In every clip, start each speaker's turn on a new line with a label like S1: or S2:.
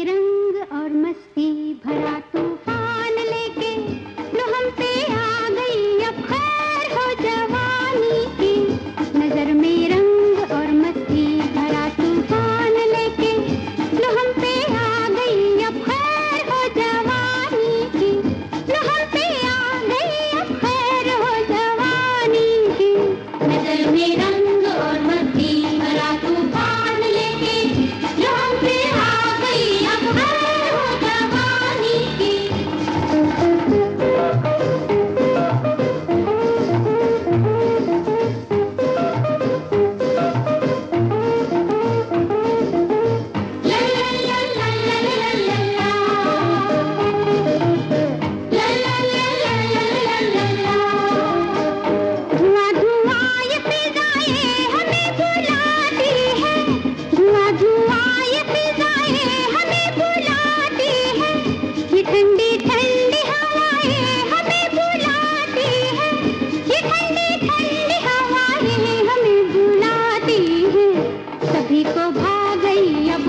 S1: ஆயிரம்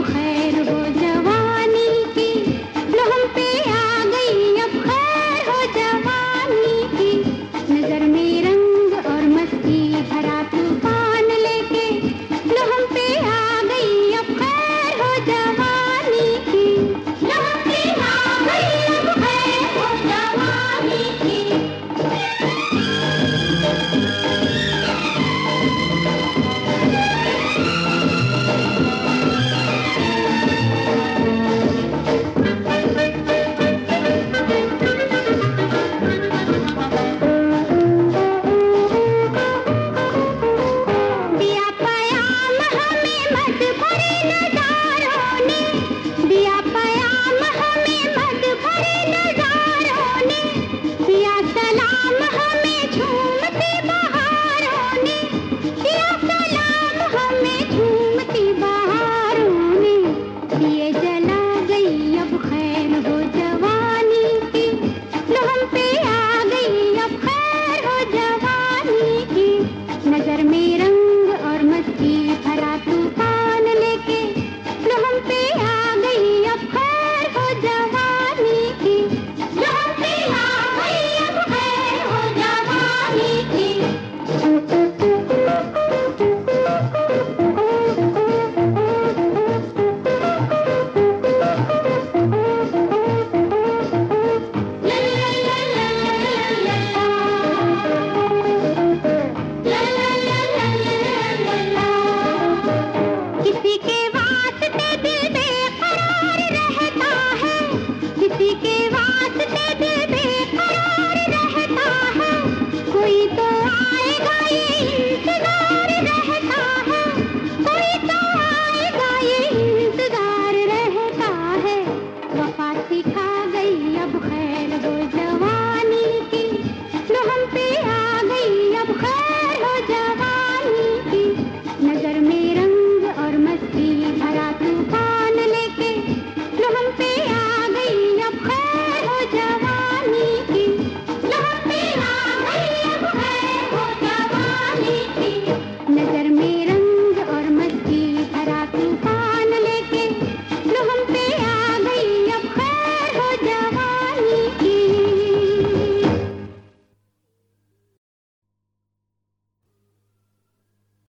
S1: Hey. भरा तू